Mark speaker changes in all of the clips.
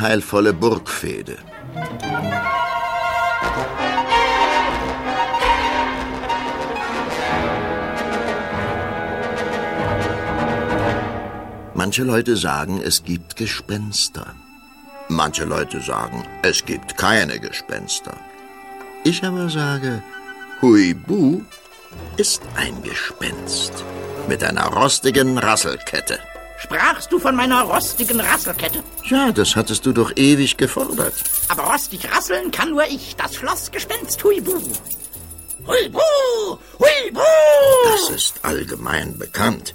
Speaker 1: Unheilvolle Burgfehde. Manche Leute sagen, es gibt Gespenster. Manche Leute sagen, es gibt keine Gespenster. Ich aber sage, Huibu ist ein Gespenst mit einer rostigen Rasselkette.
Speaker 2: Sprachst du von meiner rostigen Rasselkette?
Speaker 1: Ja, das hattest du doch ewig gefordert.
Speaker 2: Aber rostig rasseln kann nur ich, das Schlossgespenst Huibu. Huibu! Huibu!
Speaker 1: Das ist allgemein bekannt.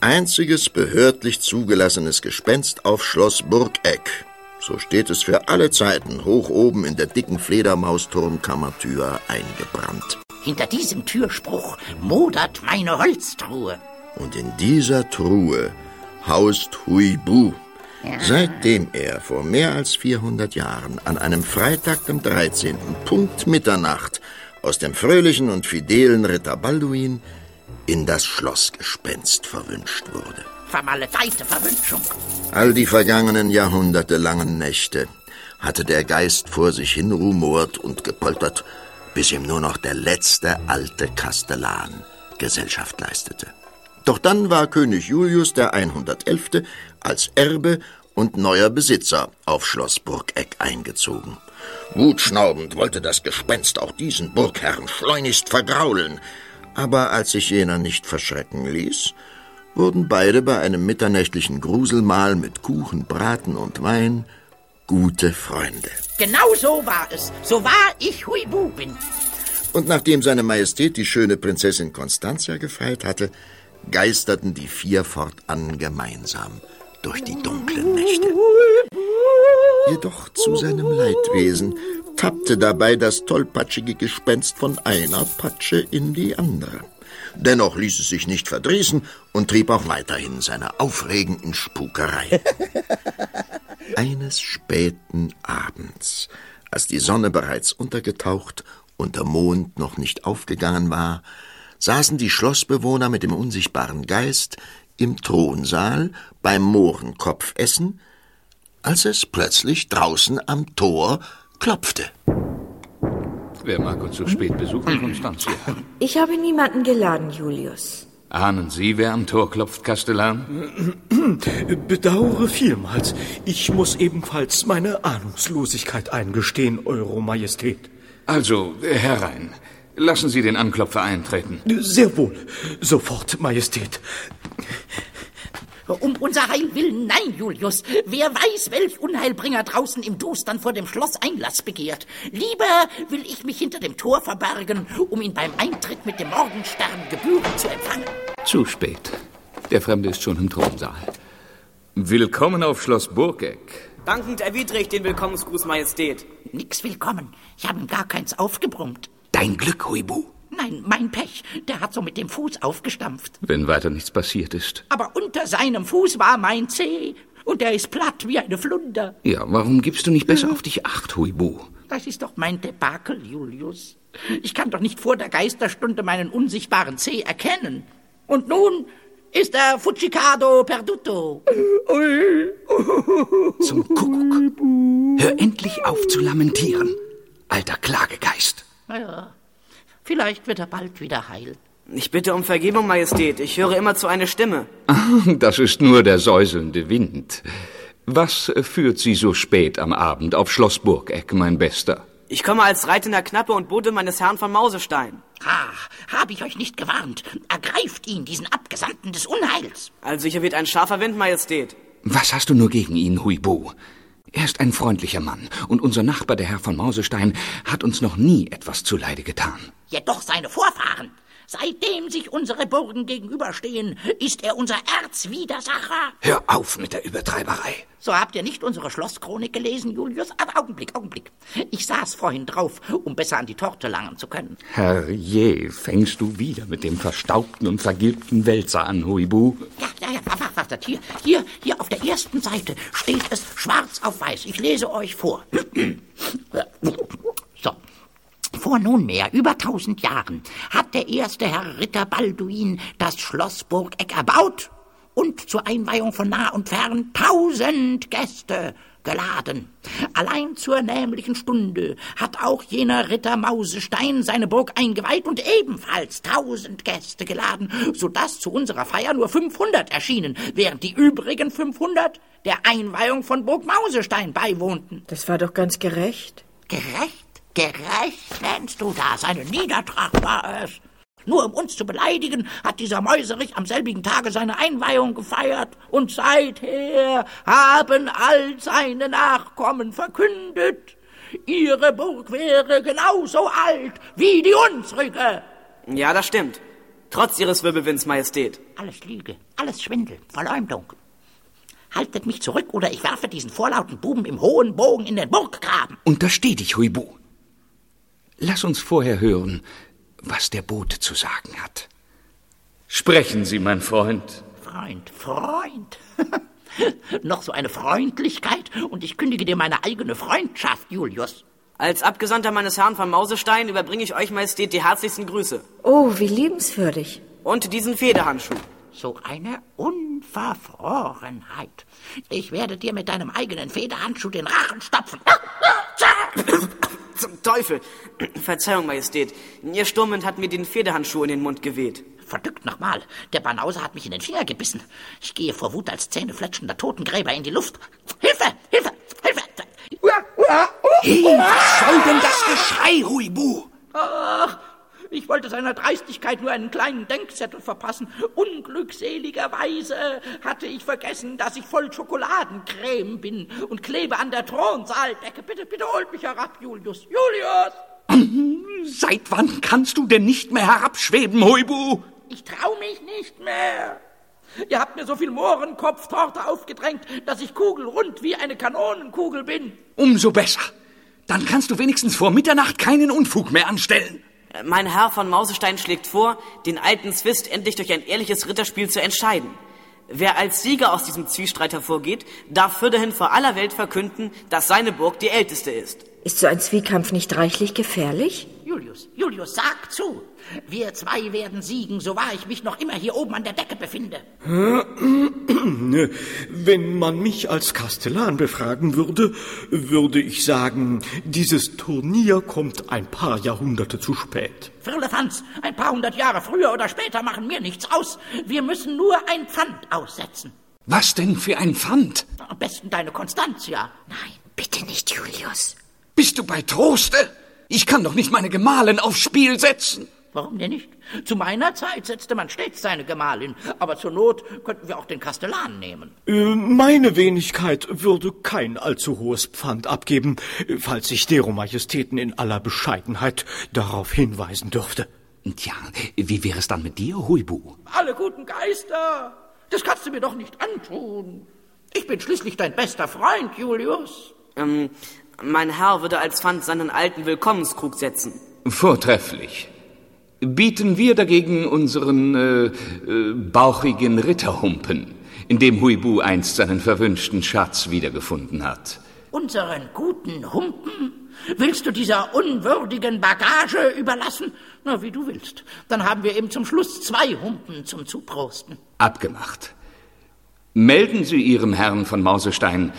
Speaker 1: Einziges behördlich zugelassenes Gespenst auf Schloss Burgeck. So steht es für alle Zeiten hoch oben in der dicken Fledermausturmkammertür eingebrannt.
Speaker 2: Hinter diesem Türspruch modert meine Holztruhe.
Speaker 1: Und in dieser Truhe haust Huibu. Seitdem er vor mehr als 400 Jahren an einem Freitag, dem 13. Punkt Mitternacht aus dem fröhlichen und fidelen Ritter Balduin in das Schlossgespenst verwünscht wurde.
Speaker 2: Vermaledeite Verwünschung.
Speaker 1: All die vergangenen jahrhundertelangen Nächte hatte der Geist vor sich hin rumort und gepoltert, bis ihm nur noch der letzte alte Kastellan Gesellschaft leistete. Doch dann war König Julius der 111. als Erbe und neuer Besitzer auf Schloss Burgeck eingezogen. Wutschnaubend wollte das Gespenst auch diesen Burgherrn schleunigst vergraulen, aber als sich jener nicht verschrecken ließ, wurden beide bei einem mitternächtlichen Gruselmahl mit Kuchen, Braten und Wein gute Freunde.
Speaker 2: Genau so war es. So wahr ich Huibu bin.
Speaker 1: Und nachdem seine Majestät die schöne Prinzessin Constantia gefeiert hatte, geisterten die vier fortan gemeinsam durch die dunklen Nächte. Jedoch zu seinem Leidwesen tappte dabei das tollpatschige Gespenst von einer Patsche in die andere. Dennoch ließ es sich nicht verdrießen und trieb auch weiterhin seine aufregenden Spukerei. Eines späten Abends, als die Sonne bereits untergetaucht und der Mond noch nicht aufgegangen war, saßen die Schlossbewohner mit dem unsichtbaren Geist im Thronsaal beim Mohrenkopfessen, als es plötzlich draußen am Tor klopfte.
Speaker 3: Wer mag uns so spät besuchen, Constantia?
Speaker 4: Ich habe niemanden geladen, Julius.
Speaker 3: Ahnen Sie, wer am Tor klopft, Kastellan?
Speaker 5: Bedauere vielmals. Ich muss ebenfalls meine Ahnungslosigkeit eingestehen, Eure Majestät.
Speaker 3: Also, herein. Lassen Sie den Anklopfer eintreten.
Speaker 5: Sehr wohl. Sofort, Majestät.
Speaker 2: Um unser Heil willen, nein, Julius. Wer weiß, welch Unheilbringer draußen im Dustern vor dem Schloss Einlass begehrt. Lieber will ich mich hinter dem Tor verbergen, um ihn beim Eintritt mit dem Morgenstern gebührend zu empfangen.
Speaker 3: Zu spät. Der Fremde ist schon im Thronsaal. Willkommen auf Schloss Burgeck.
Speaker 6: Dankend erwidere ich den Willkommensgruß, Majestät.
Speaker 2: Nix willkommen. Ich habe ihm gar keins aufgebrummt.
Speaker 3: Dein Glück, Huibu.
Speaker 2: Nein, mein Pech. Der hat so mit dem Fuß aufgestampft.
Speaker 3: Wenn weiter nichts passiert ist.
Speaker 2: Aber unter seinem Fuß war mein Zeh. Und er ist platt wie eine Flunder.
Speaker 3: Ja, warum gibst du nicht besser auf dich acht, Huibu?
Speaker 2: Das ist doch mein Debakel, Julius. Ich kann doch nicht vor der Geisterstunde meinen unsichtbaren Zeh erkennen. Und nun ist er Fucicado perduto.
Speaker 3: Zum Kuckuck. Hör endlich auf zu lamentieren, alter Klagegeist.
Speaker 2: Naja, vielleicht wird er bald wieder heil.
Speaker 6: Ich bitte um Vergebung, Majestät. Ich höre immer zu eine Stimme.
Speaker 3: Das ist nur der säuselnde Wind. Was führt Sie so spät am Abend auf Schloss Burgeck, mein Bester?
Speaker 6: Ich komme als reitender Knappe und Bote meines Herrn von Mausestein.
Speaker 2: Ah, habe ich euch nicht gewarnt. Ergreift ihn, diesen Abgesandten des Unheils.
Speaker 6: Also hier weht ein scharfer Wind, Majestät.
Speaker 3: Was hast du nur gegen ihn, Huibu? Er ist ein freundlicher Mann, und unser Nachbar, der Herr von Mausestein, hat uns noch nie etwas zuleide getan.
Speaker 2: Jedoch seine Vorfahren. Seitdem sich unsere Burgen gegenüberstehen, ist er unser Erzwidersacher.
Speaker 3: Hör auf mit der Übertreiberei.
Speaker 2: So habt ihr nicht unsere Schlosschronik gelesen, Julius? Aber Augenblick, Augenblick. Ich saß vorhin drauf, um besser an die Torte langen zu können.
Speaker 3: Herrje, fängst du wieder mit dem verstaubten und vergilbten Wälzer an, Huibu?
Speaker 2: Ja, ja, ja, warte, warte, hier, hier, hier auf der ersten Seite steht es schwarz auf weiß. Ich lese euch vor. so. Vor nunmehr über tausend Jahren hat der erste Herr Ritter Balduin das Schloss Burgeck erbaut und zur Einweihung von nah und fern tausend Gäste geladen. Allein zur nämlichen Stunde hat auch jener Ritter Mausestein seine Burg eingeweiht und ebenfalls tausend Gäste geladen, so dass zu unserer Feier nur 500 erschienen, während die übrigen 500 der Einweihung von Burg Mausestein beiwohnten.
Speaker 4: Das war doch ganz gerecht.
Speaker 2: Gerecht? Gerecht nennst du das? Eine Niedertracht war es. Nur um uns zu beleidigen, hat dieser Mäuserich am selbigen Tage seine Einweihung gefeiert, und seither haben all seine Nachkommen verkündet, ihre Burg wäre genauso alt wie die unsrige.
Speaker 6: Ja, das stimmt. Trotz ihres Wirbelwinds, Majestät.
Speaker 2: Alles Lüge, alles Schwindel, Verleumdung. Haltet mich zurück, oder ich werfe diesen vorlauten Buben im hohen Bogen in den Burggraben.
Speaker 3: Untersteh dich, Huibu. Lass uns vorher hören, was der Bote zu sagen hat. Sprechen Sie, mein Freund.
Speaker 2: Freund, Freund. Noch so eine Freundlichkeit, und ich kündige dir meine eigene Freundschaft, Julius.
Speaker 6: Als Abgesandter meines Herrn von Mausestein überbringe ich euch, Majestät, die herzlichsten Grüße.
Speaker 4: Oh, wie liebenswürdig.
Speaker 6: Und diesen Federhandschuh.
Speaker 2: So eine Unverfrorenheit. Ich werde dir mit deinem eigenen Federhandschuh den Rachen stopfen.
Speaker 6: Zum Teufel! Verzeihung, Majestät. Ihr Sturmwind hat mir den Federhandschuh in den Mund geweht.
Speaker 2: Verdückt nochmal. Der Banause hat mich in den Finger gebissen. Ich gehe vor Wut als zähnefletschender Totengräber in die Luft. Hilfe! Hilfe! Hilfe!
Speaker 3: Hey, was soll denn das Geschrei, Huibu?
Speaker 2: Ach, ich wollte seiner Dreistigkeit nur einen kleinen Denkzettel verpassen. Unglückseligerweise hatte ich vergessen, dass ich voll Schokoladencreme bin und klebe an der Thronsaaldecke. Bitte, bitte holt mich herab, Julius. Julius!
Speaker 3: Seit wann kannst du denn nicht mehr herabschweben, Huibu?
Speaker 2: Ich trau mich nicht mehr. Ihr habt mir so viel Mohrenkopftorte aufgedrängt, dass ich kugelrund wie eine Kanonenkugel bin.
Speaker 3: Umso besser. Dann kannst du wenigstens vor Mitternacht keinen Unfug mehr anstellen.
Speaker 6: Mein Herr von Mausestein schlägt vor, den alten Zwist endlich durch ein ehrliches Ritterspiel zu entscheiden. Wer als Sieger aus diesem Zwiespalt hervorgeht, darf fürderhin vor aller Welt verkünden, dass seine Burg die älteste ist.
Speaker 4: Ist so ein Zweikampf nicht reichlich gefährlich?
Speaker 2: Julius, Julius, sag zu. Wir zwei werden siegen, so wahr ich mich noch immer hier oben an der Decke befinde.
Speaker 5: Wenn man mich als Kastellan befragen würde, würde ich sagen, dieses Turnier kommt ein paar Jahrhunderte zu spät.
Speaker 2: Firlefanz, ein paar hundert Jahre früher oder später machen mir nichts aus. Wir müssen nur ein Pfand aussetzen.
Speaker 3: Was denn für ein Pfand?
Speaker 2: Am besten deine Konstantia.
Speaker 4: Nein, bitte nicht, Julius.
Speaker 3: Bist du bei Troste? Ich kann doch nicht meine Gemahlin aufs Spiel setzen.
Speaker 2: Warum denn nicht? Zu meiner Zeit setzte man stets seine Gemahlin, aber zur Not könnten wir auch den Kastellan nehmen.
Speaker 5: Äh, Meine Wenigkeit würde kein allzu hohes Pfand abgeben, falls ich dero Majestäten in aller Bescheidenheit darauf hinweisen dürfte.
Speaker 3: Tja, wie wäre es dann mit dir, Huibu?
Speaker 2: Alle guten Geister, das kannst du mir doch nicht antun. Ich bin schließlich dein bester Freund, Julius.
Speaker 6: Ähm, mein Herr würde als Pfand seinen alten Willkommenskrug setzen.
Speaker 3: Vortrefflich. Bieten wir dagegen unseren äh, äh, bauchigen Ritterhumpen, in dem Huibu einst seinen verwünschten Schatz wiedergefunden hat.
Speaker 2: Unseren guten Humpen? Willst du dieser unwürdigen Bagage überlassen? Na, wie du willst. Dann haben wir eben zum Schluss zwei Humpen zum Zuprosten.
Speaker 3: Abgemacht. Melden Sie Ihrem Herrn von Mausestein,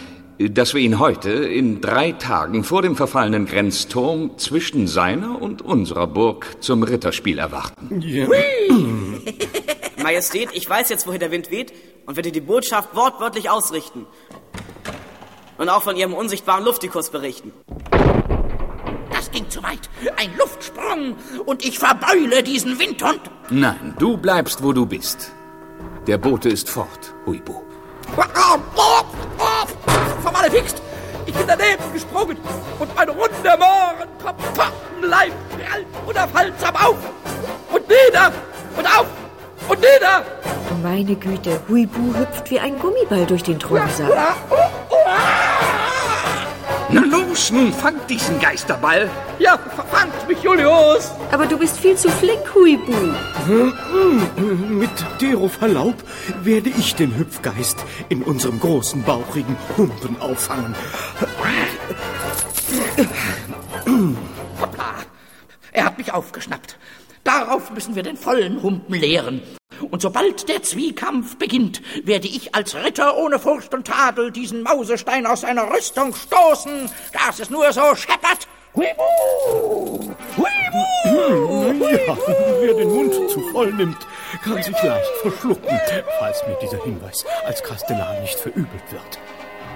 Speaker 3: dass wir ihn heute in drei Tagen vor dem verfallenen Grenzturm zwischen seiner und unserer Burg zum Ritterspiel erwarten.
Speaker 6: Majestät, ich weiß jetzt, woher der Wind weht und werde die Botschaft wortwörtlich ausrichten. Und auch von Ihrem unsichtbaren Luftikus berichten.
Speaker 2: Das ging zu weit. Ein Luftsprung und ich verbeule diesen Windhund.
Speaker 3: Nein, du bleibst, wo du bist. Der Bote ist fort, Huibu.
Speaker 2: Vermalefixt! Ich bin daneben gesprungen und mein runder Mohrenkopf Leib prallt unaufhaltsam auf und nieder und auf und nieder.
Speaker 4: Meine Güte, Huibu hüpft wie ein Gummiball durch den Thronsaal.
Speaker 3: Na los, nun fangt diesen Geisterball.
Speaker 2: Ja, mich, Julius!
Speaker 4: Aber du bist viel zu flink, Huibu.
Speaker 5: Mit dero Verlaub werde ich den Hüpfgeist in unserem großen bauchigen Humpen auffangen.
Speaker 2: Hoppla! Er hat mich aufgeschnappt. Darauf müssen wir den vollen Humpen leeren. Und sobald der Zwiekampf beginnt, werde ich als Ritter ohne Furcht und Tadel diesen Mausestein aus seiner Rüstung stoßen, dass es nur so scheppert. Huibu!
Speaker 5: Huibu! Ja, wer den Mund zu voll nimmt, kann sich leicht verschlucken, falls mir dieser Hinweis als Kastellan nicht verübelt wird.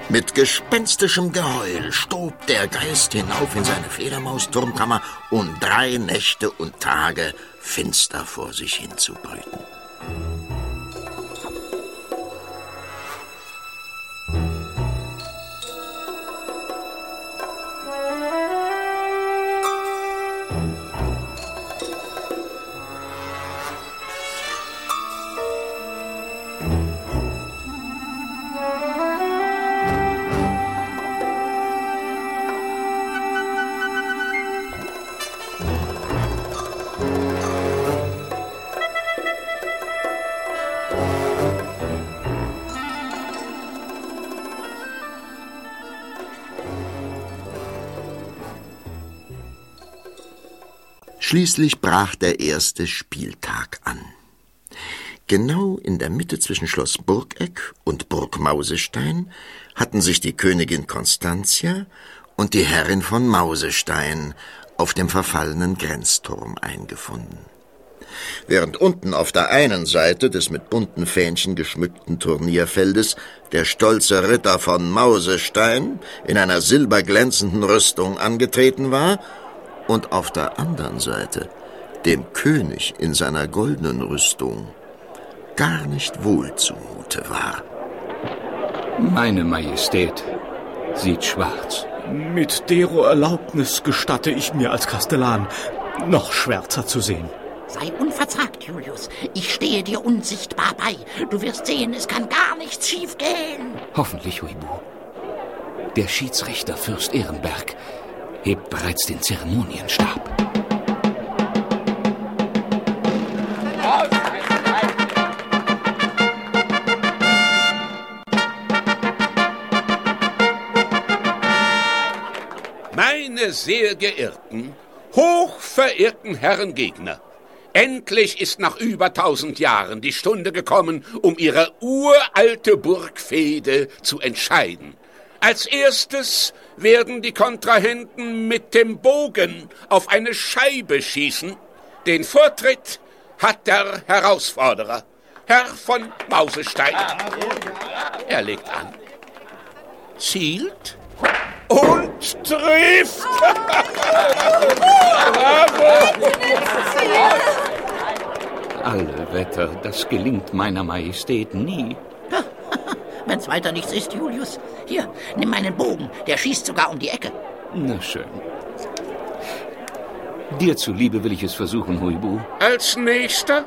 Speaker 1: Mit gespenstischem Geheul stob der Geist hinauf in seine Fledermausturmkammer, um drei Nächte und Tage finster vor sich hin Schließlich brach der erste Spieltag an. Genau in der Mitte zwischen Schloss Burgeck und Burg Mausestein hatten sich die Königin Constantia und die Herrin von Mausestein auf dem verfallenen Grenzturm eingefunden. Während unten auf der einen Seite des mit bunten Fähnchen geschmückten Turnierfeldes der stolze Ritter von Mausestein in einer silberglänzenden Rüstung angetreten war und auf der anderen Seite dem König in seiner goldenen Rüstung gar nicht wohl zumute war.
Speaker 3: Meine Majestät sieht schwarz.
Speaker 5: Mit dero Erlaubnis gestatte ich mir als Kastellan, noch schwärzer zu sehen.
Speaker 2: Sei unverzagt, Julius. Ich stehe dir unsichtbar bei. Du wirst sehen, es kann gar nichts schiefgehen.
Speaker 3: Hoffentlich, Huibu. Der Schiedsrichter Fürst Ehrenberg hebt bereits den Zeremonienstab.
Speaker 7: Meine sehr geehrten, hochverehrten Herren Gegner, endlich ist nach über tausend Jahren die Stunde gekommen, um ihre uralte Burgfehde zu entscheiden. Als erstes werden die Kontrahenten mit dem Bogen auf eine Scheibe schießen. Den Vortritt hat der Herausforderer, Herr von Mausestein. Er legt an, zielt und trifft.
Speaker 3: Bravo! Alle Wetter, das gelingt meiner Majestät nie.
Speaker 2: Wenn's weiter nichts ist, Julius. Hier, nimm meinen Bogen. Der schießt sogar um die Ecke.
Speaker 3: Na schön. Dir zuliebe will ich es versuchen, Huibu.
Speaker 7: Als nächster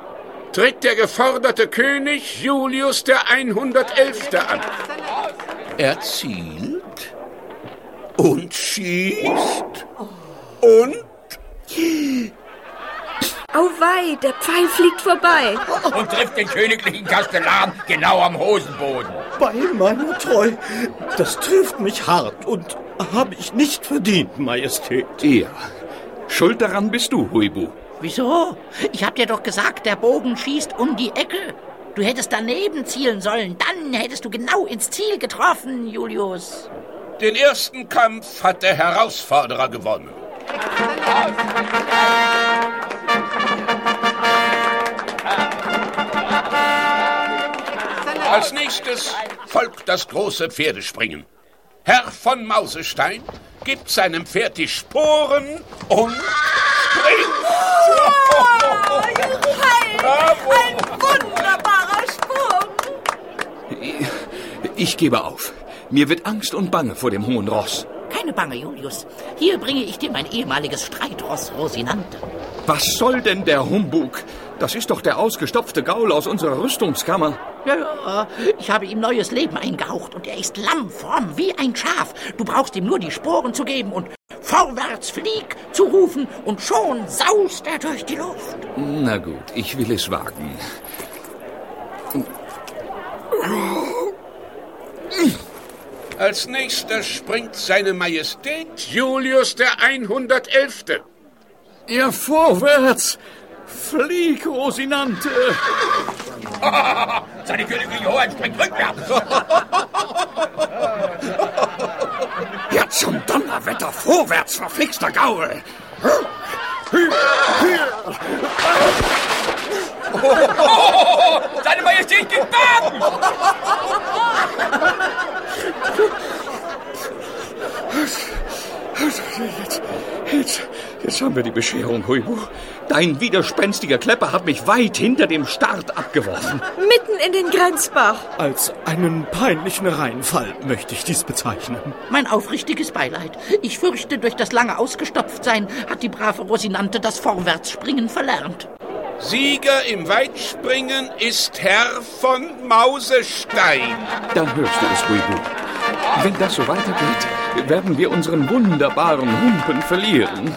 Speaker 7: tritt der geforderte König Julius der 111. an. Er zielt und schießt und
Speaker 4: Auwei, der Pfeil fliegt vorbei.
Speaker 8: Und trifft den königlichen Kastellan genau am Hosenboden.
Speaker 5: Bei meiner Treu, das trifft mich hart und habe ich nicht verdient, Majestät.
Speaker 3: Ja, schuld daran bist du, Huibu.
Speaker 2: Wieso? Ich hab dir doch gesagt, der Bogen schießt um die Ecke. Du hättest daneben zielen sollen. Dann hättest du genau ins Ziel getroffen, Julius.
Speaker 7: Den ersten Kampf hat der Herausforderer gewonnen. Als nächstes folgt das große Pferdespringen. Herr von Mausestein gibt seinem Pferd die Sporen und springt.
Speaker 9: Oh, ein wunderbarer Sprung.
Speaker 3: Ich gebe auf. Mir wird Angst und Bange vor dem hohen Ross.
Speaker 2: Keine Bange, Julius. Hier bringe ich dir mein ehemaliges Streitross Rosinante.
Speaker 3: Was soll denn der Humbug? Das ist doch der ausgestopfte Gaul aus unserer Rüstungskammer.
Speaker 2: Ja, ja, ich habe ihm neues Leben eingehaucht und er ist lammfromm wie ein Schaf. Du brauchst ihm nur die Sporen zu geben und vorwärts flieg zu rufen und schon saust er durch die Luft.
Speaker 3: Na gut, ich will es wagen.
Speaker 7: Als nächster springt seine Majestät Julius der 111.
Speaker 3: Ja, vorwärts!
Speaker 5: Flieg, Rosinante!
Speaker 8: Seine königliche Hoheit springt rückwärts.
Speaker 10: Ja, zum Donnerwetter vorwärts, verflixter Gaul!
Speaker 8: Seine Majestät geht baden!
Speaker 3: Jetzt, jetzt, jetzt haben wir die Bescherung, Huibu. Dein widerspenstiger Klepper hat mich weit hinter dem Start abgeworfen.
Speaker 4: Mitten in den Grenzbach.
Speaker 5: Als einen peinlichen Reinfall möchte ich dies bezeichnen.
Speaker 2: Mein aufrichtiges Beileid. Ich fürchte, durch das lange Ausgestopftsein hat die brave Rosinante das Vorwärtsspringen verlernt.
Speaker 7: Sieger im Weitspringen ist Herr von Mausestein.
Speaker 3: Dann hörst du es, Huibu. Wenn das so weitergeht, werden wir unseren wunderbaren Humpen verlieren.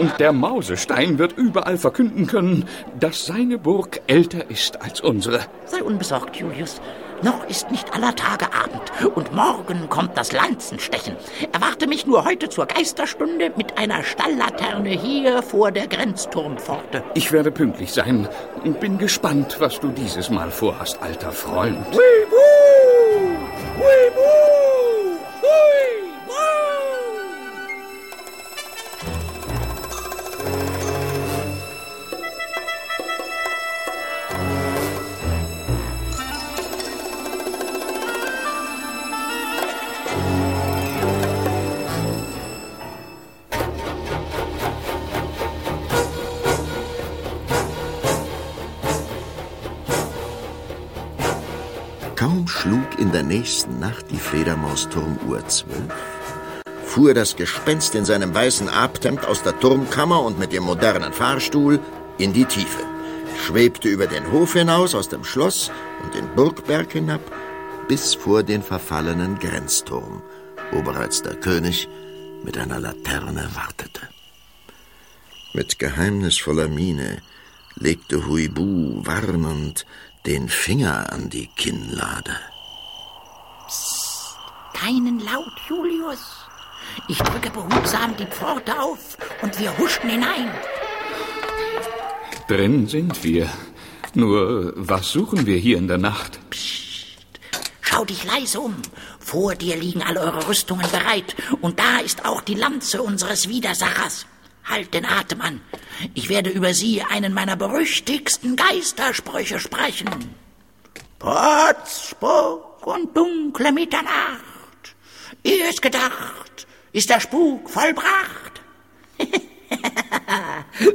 Speaker 3: Und der Mausestein wird überall verkünden können, dass seine Burg älter ist als unsere.
Speaker 2: Sei unbesorgt, Julius. Noch ist nicht aller Tage Abend und morgen kommt das Lanzenstechen. Erwarte mich nur heute zur Geisterstunde mit einer Stalllaterne hier vor der Grenzturmpforte.
Speaker 3: Ich werde pünktlich sein und bin gespannt, was du dieses Mal vorhast, alter Freund.
Speaker 1: Kaum nächsten Nacht die Fledermausturmuhr zwölf, fuhr das Gespenst in seinem weißen Abtemp aus der Turmkammer und mit dem modernen Fahrstuhl in die Tiefe, schwebte über den Hof hinaus aus dem Schloss und den Burgberg hinab bis vor den verfallenen Grenzturm, wo bereits der König mit einer Laterne wartete. Mit geheimnisvoller Miene legte Huibu warnend den Finger an die Kinnlade.
Speaker 2: Keinen Laut, Julius. Ich drücke behutsam die Pforte auf und wir huschen hinein.
Speaker 3: Drin sind wir. Nur, was suchen wir hier in der Nacht?
Speaker 2: Schau dich leise um. Vor dir liegen all eure Rüstungen bereit. Und da ist auch die Lanze unseres Widersachers. Halt den Atem an. Ich werde über sie einen meiner berüchtigsten Geistersprüche sprechen. Potz, Spuk und dunkle Mitternacht. Ihr es gedacht, ist der Spuk vollbracht.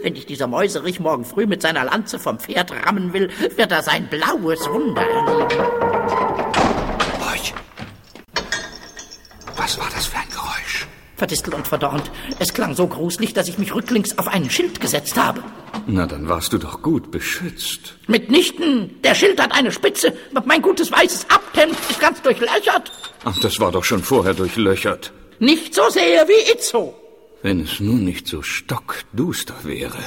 Speaker 2: Wenn dich dieser Mäuserich morgen früh mit seiner Lanze vom Pferd rammen will, wird er sein blaues Wunder erleben.
Speaker 10: Was war das für ein?
Speaker 2: Verdistelt und verdornt. Es klang so gruselig, dass ich mich rücklings auf einen Schild gesetzt habe.
Speaker 3: Na, dann warst du doch gut beschützt.
Speaker 2: Mitnichten. Der Schild hat eine Spitze. Mein gutes weißes Abhemd ist ganz durchlöchert.
Speaker 3: Ach, das war doch schon vorher durchlöchert.
Speaker 2: Nicht so sehr wie Itzo.
Speaker 3: Wenn es nun nicht so stockduster wäre.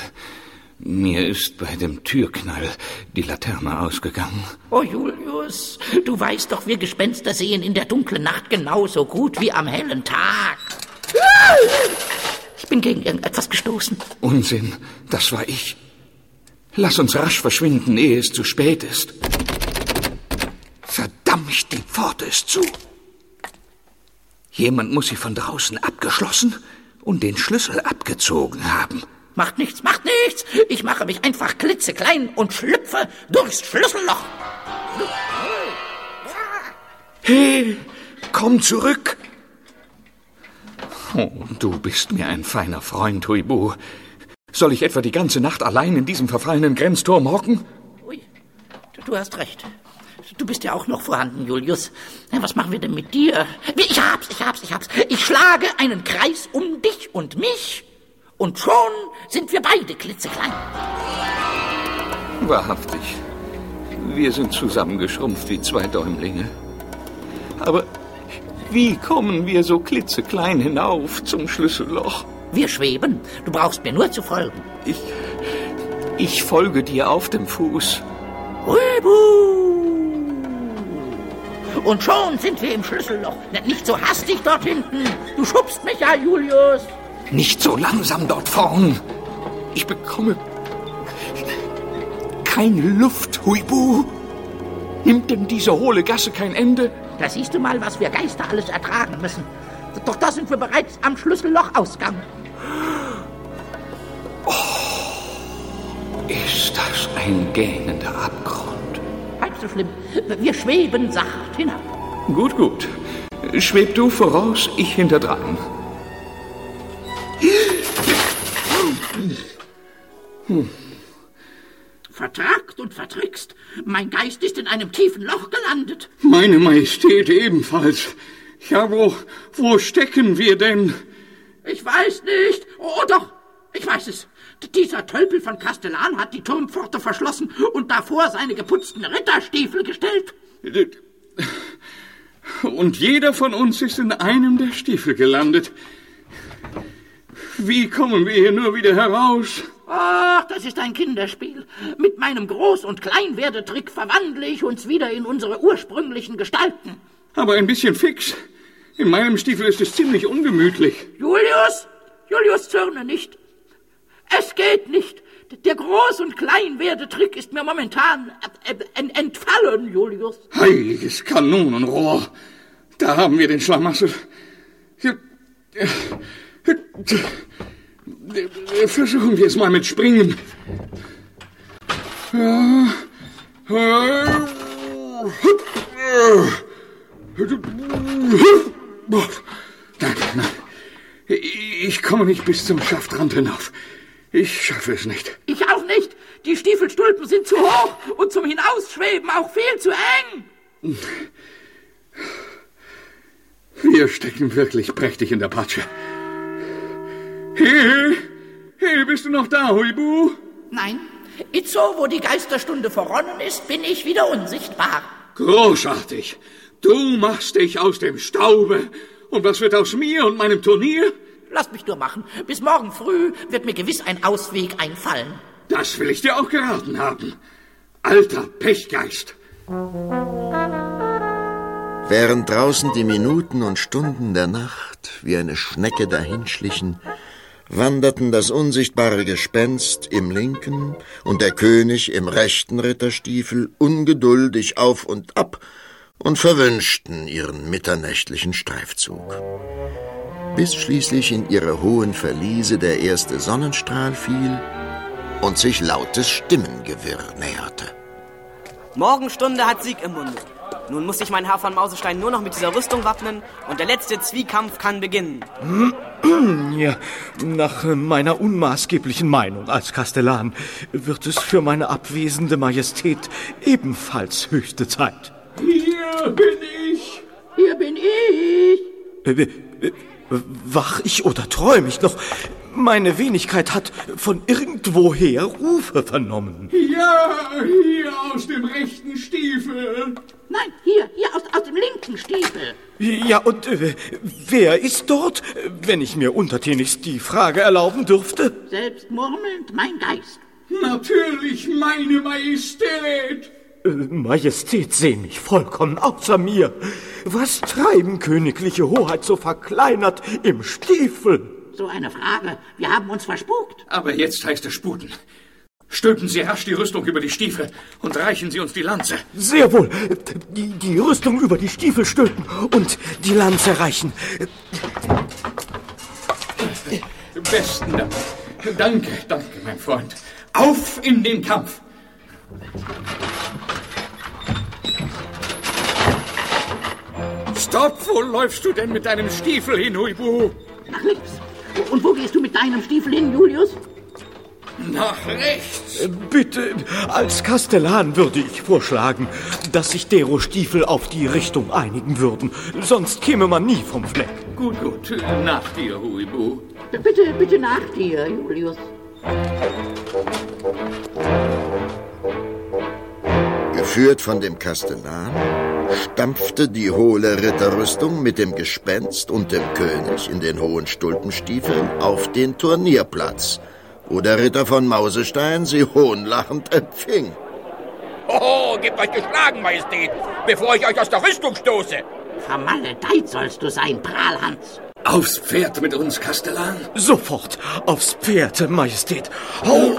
Speaker 3: Mir ist bei dem Türknall die Laterne ausgegangen.
Speaker 2: Oh, Julius, du weißt doch, wir Gespenster sehen in der dunklen Nacht genauso gut wie am hellen Tag. Ich bin gegen irgendetwas gestoßen.
Speaker 3: Unsinn, das war ich. Lass uns rasch verschwinden, ehe es zu spät ist. Verdammt, die Pforte ist zu. Jemand muss sie von draußen abgeschlossen und den Schlüssel abgezogen haben.
Speaker 2: Macht nichts, macht nichts. Ich mache mich einfach klitzeklein und schlüpfe durchs Schlüsselloch.
Speaker 3: Hey, komm zurück. Oh, du bist mir ein feiner Freund, Huibu. Soll ich etwa die ganze Nacht allein in diesem verfallenen Grenzturm hocken?
Speaker 2: Ui, du hast recht. Du bist ja auch noch vorhanden, Julius. Was machen wir denn mit dir? Ich hab's, ich hab's, ich hab's. Ich schlage einen Kreis um dich und mich. Und schon sind wir beide klitzeklein.
Speaker 3: Wahrhaftig. Wir sind zusammengeschrumpft wie zwei Däumlinge. Aber wie kommen wir so klitzeklein hinauf zum Schlüsselloch?
Speaker 2: Wir schweben. Du brauchst mir nur zu folgen.
Speaker 3: Ich. Ich folge dir auf dem Fuß.
Speaker 2: Huibu! Und schon sind wir im Schlüsselloch. Nicht so hastig dort hinten. Du schubst mich ja, Julius.
Speaker 3: Nicht so langsam dort vorn. Ich bekomme.
Speaker 10: keine Luft, Huibu. Nimmt denn diese hohle Gasse kein Ende?
Speaker 2: Da siehst du mal, was wir Geister alles ertragen müssen. Doch da sind wir bereits am Schlüssellochausgang.
Speaker 3: Ist das ein gähnender Abgrund?
Speaker 2: Halb so schlimm. Wir schweben sacht hinab.
Speaker 3: Gut, gut. Schweb du voraus, ich hinterdran.
Speaker 2: Vertragt und vertrickst. Mein Geist ist in einem tiefen Loch gelandet.
Speaker 5: Meine Majestät ebenfalls. Ja, wo, wo stecken wir denn?
Speaker 2: Ich weiß nicht. Oh doch, ich weiß es. Dieser Tölpel von Kastellan hat die Turmpforte verschlossen und davor seine geputzten Ritterstiefel gestellt.
Speaker 5: Und jeder von uns ist in einem der Stiefel gelandet. Wie kommen wir hier nur wieder heraus?
Speaker 2: Ach, das ist ein Kinderspiel. Mit meinem Groß- und Kleinwerdetrick verwandle ich uns wieder in unsere ursprünglichen Gestalten.
Speaker 5: Aber ein bisschen fix. In meinem Stiefel ist es ziemlich ungemütlich.
Speaker 2: Julius, Julius, zürne nicht. Es geht nicht. Der Groß- und Kleinwerdetrick ist mir momentan äh, äh, entfallen, Julius.
Speaker 5: Heiliges Kanonenrohr. Da haben wir den Schlamassel. Versuchen wir es mal mit Springen. Ja. Nein, nein. Ich komme nicht bis zum Schaftrand hinauf. Ich schaffe es nicht.
Speaker 2: Ich auch nicht. Die Stiefelstulpen sind zu hoch und zum Hinausschweben auch viel zu eng.
Speaker 5: Wir stecken wirklich prächtig in der Patsche. Hey, hey, bist du noch da, Huibu?
Speaker 2: Nein. Itzo, wo die Geisterstunde verronnen ist, bin ich wieder unsichtbar.
Speaker 5: Großartig. Du machst dich aus dem Staube. Und was wird aus mir und meinem Turnier?
Speaker 2: Lass mich nur machen. Bis morgen früh wird mir gewiss ein Ausweg einfallen.
Speaker 5: Das will ich dir auch geraten haben. Alter Pechgeist.
Speaker 1: Während draußen die Minuten und Stunden der Nacht wie eine Schnecke dahinschlichen, wanderten das unsichtbare Gespenst im linken und der König im rechten Ritterstiefel ungeduldig auf und ab und verwünschten ihren mitternächtlichen Streifzug. Bis schließlich in ihre hohen Verliese der erste Sonnenstrahl fiel und sich lautes Stimmengewirr näherte.
Speaker 6: Morgenstunde hat Sieg im Munde. Nun muss sich mein Herr von Mausestein nur noch mit dieser Rüstung wappnen und der letzte Zwiekampf kann beginnen.
Speaker 5: Ja, nach meiner unmaßgeblichen Meinung als Kastellan wird es für meine abwesende Majestät ebenfalls höchste Zeit. Hier bin ich.
Speaker 2: Hier bin ich.
Speaker 5: Äh, äh, wach ich oder träume ich noch? Meine Wenigkeit hat von irgendwoher Rufe vernommen. Ja, hier aus dem rechten Stiefel.
Speaker 2: Nein, hier, hier aus, aus dem linken Stiefel.
Speaker 5: Ja, und äh, wer ist dort, wenn ich mir untertänigst die Frage erlauben dürfte?
Speaker 2: Selbst murmelnd mein Geist.
Speaker 5: Natürlich, meine Majestät. Äh, Majestät sehen mich vollkommen außer mir. Was treiben königliche Hoheit so verkleinert im Stiefel?
Speaker 2: So eine Frage. Wir haben uns verspukt.
Speaker 10: Aber jetzt heißt es sputen. Stülpen Sie rasch die Rüstung über die Stiefel und reichen Sie uns die Lanze.
Speaker 5: Sehr wohl. Die, die Rüstung über die Stiefel stülpen und die Lanze reichen.
Speaker 10: Besten Dank. Danke, danke, mein Freund. Auf in den Kampf. Stopp! Wo läufst du denn mit deinem Stiefel hin, Huibu?
Speaker 2: Nach links. Und wo gehst du mit deinem Stiefel hin, Julius?
Speaker 10: Nach rechts.
Speaker 5: Bitte, als Kastellan würde ich vorschlagen, dass sich Dero Stiefel auf die Richtung einigen würden. Sonst käme man nie vom Fleck.
Speaker 10: Gut, gut. Nach dir, Huibu.
Speaker 2: Bitte, bitte nach dir, Julius.
Speaker 1: Geführt von dem Kastellan stampfte die hohle Ritterrüstung mit dem Gespenst und dem König in den hohen Stulpenstiefeln auf den Turnierplatz, wo der Ritter von Mausestein sie hohnlachend empfing.
Speaker 8: Oh, gebt euch geschlagen, Majestät, bevor ich euch aus der Rüstung stoße.
Speaker 2: Vermaledeit sollst du sein, Prahlhans.
Speaker 10: Aufs Pferd mit uns, Kastellan.
Speaker 5: Sofort aufs Pferd, Majestät. Hau!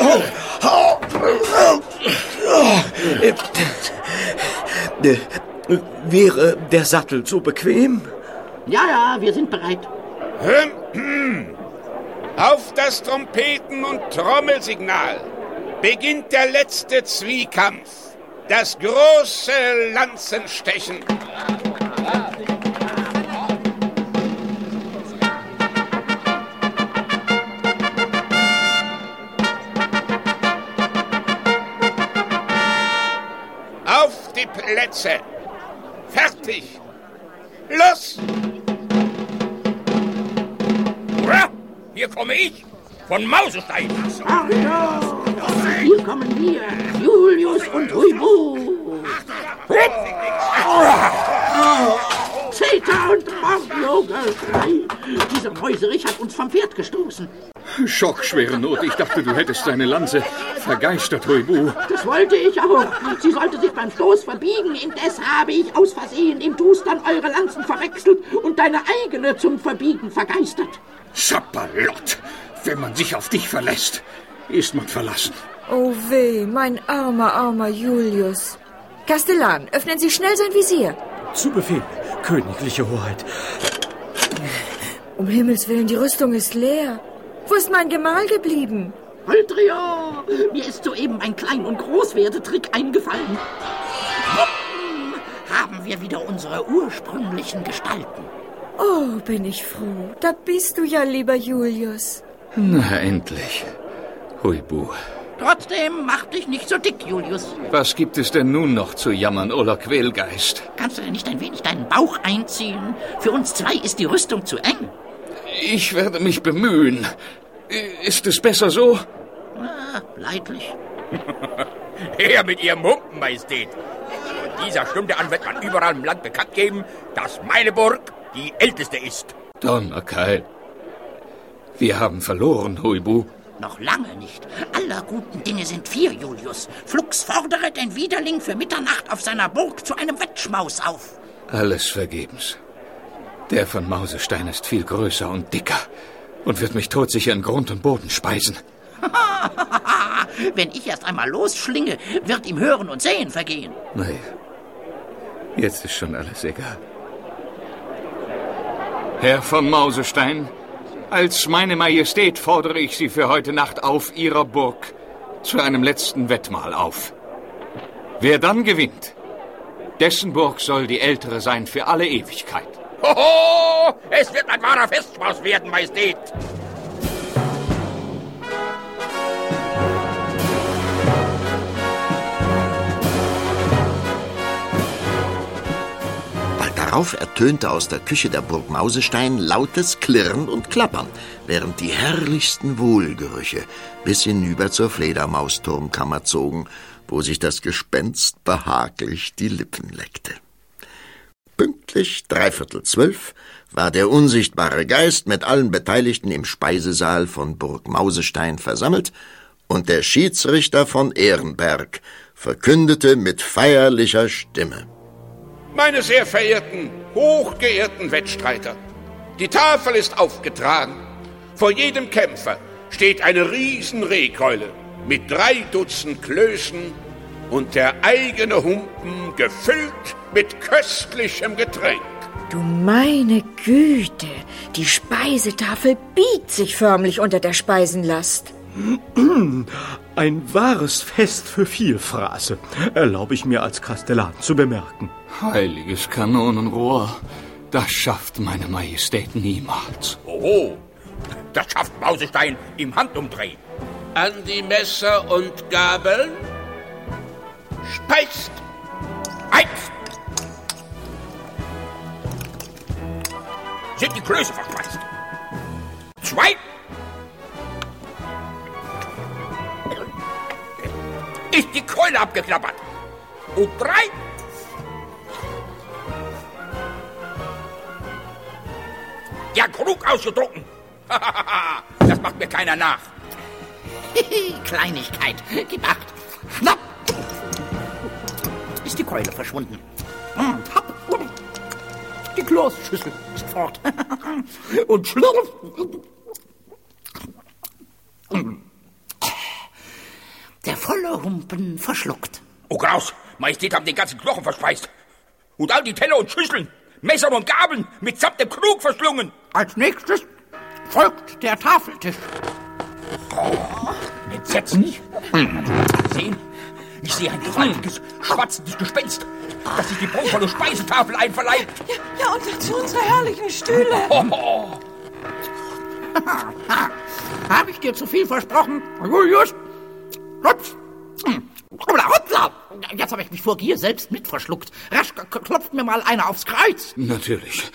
Speaker 5: Hau! Hau! wäre der Sattel so bequem?
Speaker 2: Ja, ja, wir sind bereit.
Speaker 7: Auf das Trompeten- und Trommelsignal beginnt der letzte Zwiekampf. Das große Lanzenstechen. Auf die Plätze. Fertig. Los!
Speaker 8: Hier komme ich. Von Mausestein.
Speaker 2: Mario! Hier kommen wir, Julius und Huibu. Zeta und Mario Geschrei. Dieser Mäuserich hat uns vom Pferd gestoßen.
Speaker 10: Schock, schwere Not. Ich dachte, du hättest deine Lanze vergeistert, Huibu.
Speaker 2: Das wollte ich auch. Sie sollte sich beim Stoß verbiegen. Indes habe ich aus Versehen im Dustern eure Lanzen verwechselt und deine eigene zum Verbiegen vergeistert.
Speaker 10: Sapperlott! Wenn man sich auf dich verlässt, ist man verlassen.
Speaker 4: Oh weh, mein armer, armer Julius. Kastellan, öffnen Sie schnell sein Visier.
Speaker 5: Zu Befehl, königliche Hoheit.
Speaker 4: Um Himmels Willen, die Rüstung ist leer. Wo ist mein Gemahl geblieben?
Speaker 2: Holtrio, mir ist soeben ein Klein- und Großwertetrick eingefallen. Haben wir wieder unsere ursprünglichen Gestalten.
Speaker 4: Oh, bin ich froh. Da bist du ja, lieber Julius.
Speaker 3: Na, endlich. Huibu.
Speaker 2: Trotzdem mach dich nicht so dick, Julius.
Speaker 3: Was gibt es denn nun noch zu jammern, Oller Quälgeist?
Speaker 2: Kannst du denn nicht ein wenig deinen Bauch einziehen? Für uns zwei ist die Rüstung zu eng.
Speaker 3: Ich werde mich bemühen. Ist es besser so?
Speaker 2: Ah, leidlich.
Speaker 8: Her mit Ihrem Humpen, Majestät. Von dieser Stunde an wird man überall im Land bekannt geben, dass meine Burg die älteste ist.
Speaker 3: Donnerkeil. Wir haben verloren, Huibu.
Speaker 2: Noch lange nicht. Aller guten Dinge sind vier, Julius. Flux fordere den Widerling für Mitternacht auf seiner Burg zu einem Wettschmaus auf.
Speaker 3: Alles vergebens. Der von Mausestein ist viel größer und dicker und wird mich todsicher in Grund und Boden speisen.
Speaker 2: Wenn ich erst einmal losschlinge, wird ihm Hören und Sehen vergehen.
Speaker 3: Naja, jetzt ist schon alles egal. Herr von Mausestein, als meine Majestät fordere ich Sie für heute Nacht auf Ihrer Burg zu einem letzten Wettmahl auf. Wer dann gewinnt, dessen Burg soll die ältere sein für alle Ewigkeit.
Speaker 8: Hoho! Es wird ein wahrer Festschmaus werden, Majestät.
Speaker 1: Darauf ertönte aus der Küche der Burg Mausestein lautes Klirren und Klappern, während die herrlichsten Wohlgerüche bis hinüber zur Fledermausturmkammer zogen, wo sich das Gespenst behaglich die Lippen leckte. Pünktlich dreiviertel zwölf war der unsichtbare Geist mit allen Beteiligten im Speisesaal von Burg Mausestein versammelt, und der Schiedsrichter von Ehrenberg verkündete mit feierlicher Stimme.
Speaker 7: Meine sehr verehrten, hochgeehrten Wettstreiter, die Tafel ist aufgetragen. Vor jedem Kämpfer steht eine riesen Rehkeule mit drei Dutzend Klößen und der eigene Humpen gefüllt mit köstlichem Getränk.
Speaker 4: Du meine Güte, die Speisetafel biegt sich förmlich unter der Speisenlast.
Speaker 5: Ein wahres Fest für Vielfraße, erlaube ich mir als Kastellan zu bemerken.
Speaker 3: Heiliges Kanonenrohr, das schafft meine Majestät niemals.
Speaker 8: Oho, das schafft Mausestein im Handumdrehen.
Speaker 7: An die Messer und Gabeln. Speist!
Speaker 8: Eins! Sind die Klöße verspeist? Zwei! Ist die Keule abgeklappert? Und drei! Der Krug ausgedrucken! das macht mir keiner nach.
Speaker 2: Kleinigkeit. Gib acht. Schnapp! Ist die Keule verschwunden. Hm. Die Kloßschüssel ist fort. Und schlurf. Der volle Humpen verschluckt.
Speaker 8: Oh, Graus, Majestät haben den ganzen Knochen verspeist. Und all die Teller und Schüsseln, Messer und Gabeln mitsamt dem Krug verschlungen.
Speaker 2: Als nächstes folgt der Tafeltisch.
Speaker 8: Oh, entsetzlich. Sehen, ich sehe ein gewaltiges, schwatzendes Gespenst, das sich die prunkvolle Speisetafel einverleibt.
Speaker 9: Ja, ja, und dazu unsere herrlichen Stühle.
Speaker 8: Oh,
Speaker 2: Habe ich dir zu viel versprochen? Julius? Ups. Hoppla, hoppla. Jetzt habe ich mich vor Gier selbst mit verschluckt. Rasch, klopft mir mal einer aufs Kreuz.
Speaker 3: Natürlich.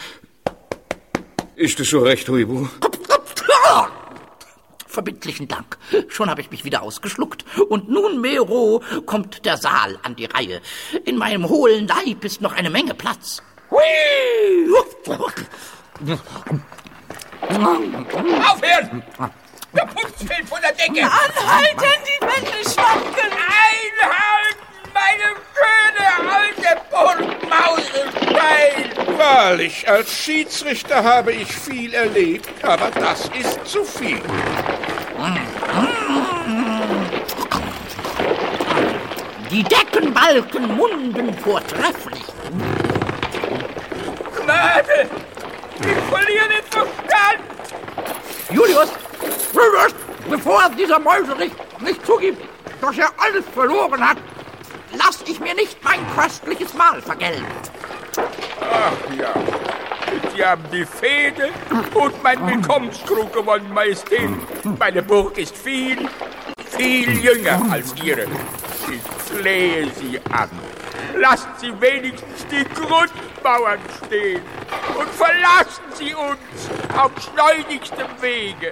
Speaker 3: Ist es so recht, Huibu?
Speaker 2: Verbindlichen Dank. Schon habe ich mich wieder ausgeschluckt. Und nun, Mero, kommt der Saal an die Reihe. In meinem hohlen Leib ist noch eine Menge Platz.
Speaker 8: Aufhören! Der Putz fällt von der Decke!
Speaker 9: Anhalten, die Wände schwanken!
Speaker 8: Einhalten, meine schöne alte Burg Mauselstein!
Speaker 7: Wahrlich, als Schiedsrichter habe ich viel erlebt, aber das ist zu viel.
Speaker 2: Die Deckenbalken munden vortrefflich.
Speaker 8: Gnade! Ich verliere den Verstand!
Speaker 2: Julius, Julius, bevor dieser Mäuserich nicht zugibt, dass er alles verloren hat, lass ich mir nicht mein köstliches Mahl vergelten.
Speaker 8: Ach ja, Sie haben die Fehde und mein Willkommenskrug gewonnen, Majestät. Meine Burg ist viel, viel jünger als Ihre. Ich flehe Sie an. Lassen Sie wenigstens die Grundmauern stehen und verlassen Sie uns auf schleunigstem Wege.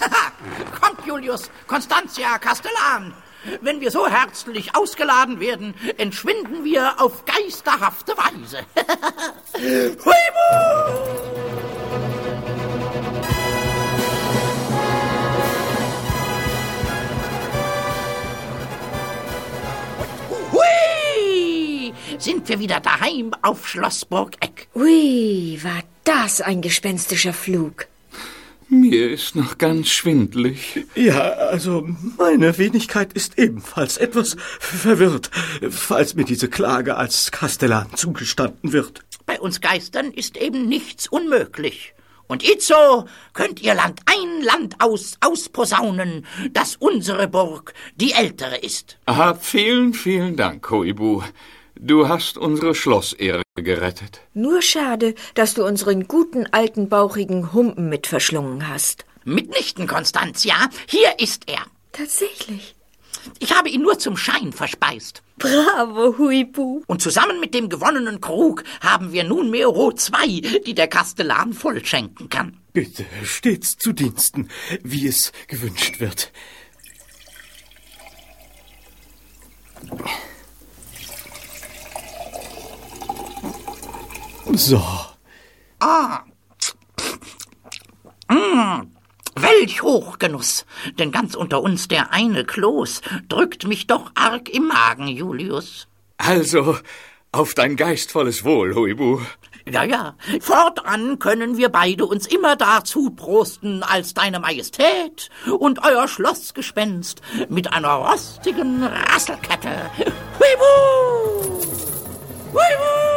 Speaker 2: Kommt, Julius, Constantia, Castellan. Wenn wir so herzlich ausgeladen werden, entschwinden wir auf geisterhafte Weise. Huibu! Hui! Sind wir wieder daheim auf Schlossburg Eck.
Speaker 4: Ui, war das ein gespenstischer Flug.
Speaker 3: Mir ist noch ganz schwindlig.
Speaker 5: Ja, also meine Wenigkeit ist ebenfalls etwas verwirrt, falls mir diese Klage als Kastellan zugestanden wird.
Speaker 2: Bei uns Geistern ist eben nichts unmöglich. Und itzo könnt ihr Land ein, Land aus ausposaunen, dass unsere Burg die ältere ist.
Speaker 3: Aha, vielen, vielen Dank, Huibu. Du hast unsere Schlossehre gerettet.
Speaker 4: Nur schade, dass du unseren guten alten bauchigen Humpen mit verschlungen hast.
Speaker 2: Mitnichten, Constantia. Hier ist er.
Speaker 4: Tatsächlich.
Speaker 2: Ich habe ihn nur zum Schein verspeist.
Speaker 4: Bravo, Huibu.
Speaker 2: Und zusammen mit dem gewonnenen Krug haben wir nunmehr roh zwei, die der Kastellan vollschenken kann.
Speaker 5: Bitte, stets zu Diensten, wie es gewünscht wird. So.
Speaker 2: Ah. Mm. Welch Hochgenuss! Denn ganz unter uns der eine Kloß drückt mich doch arg im Magen, Julius.
Speaker 3: Also, auf dein geistvolles Wohl, Huibu.
Speaker 2: Ja, ja. Fortan können wir beide uns immer dazu prosten als deine Majestät und euer Schlossgespenst mit einer rostigen Rasselkette. Huibu! Huibu!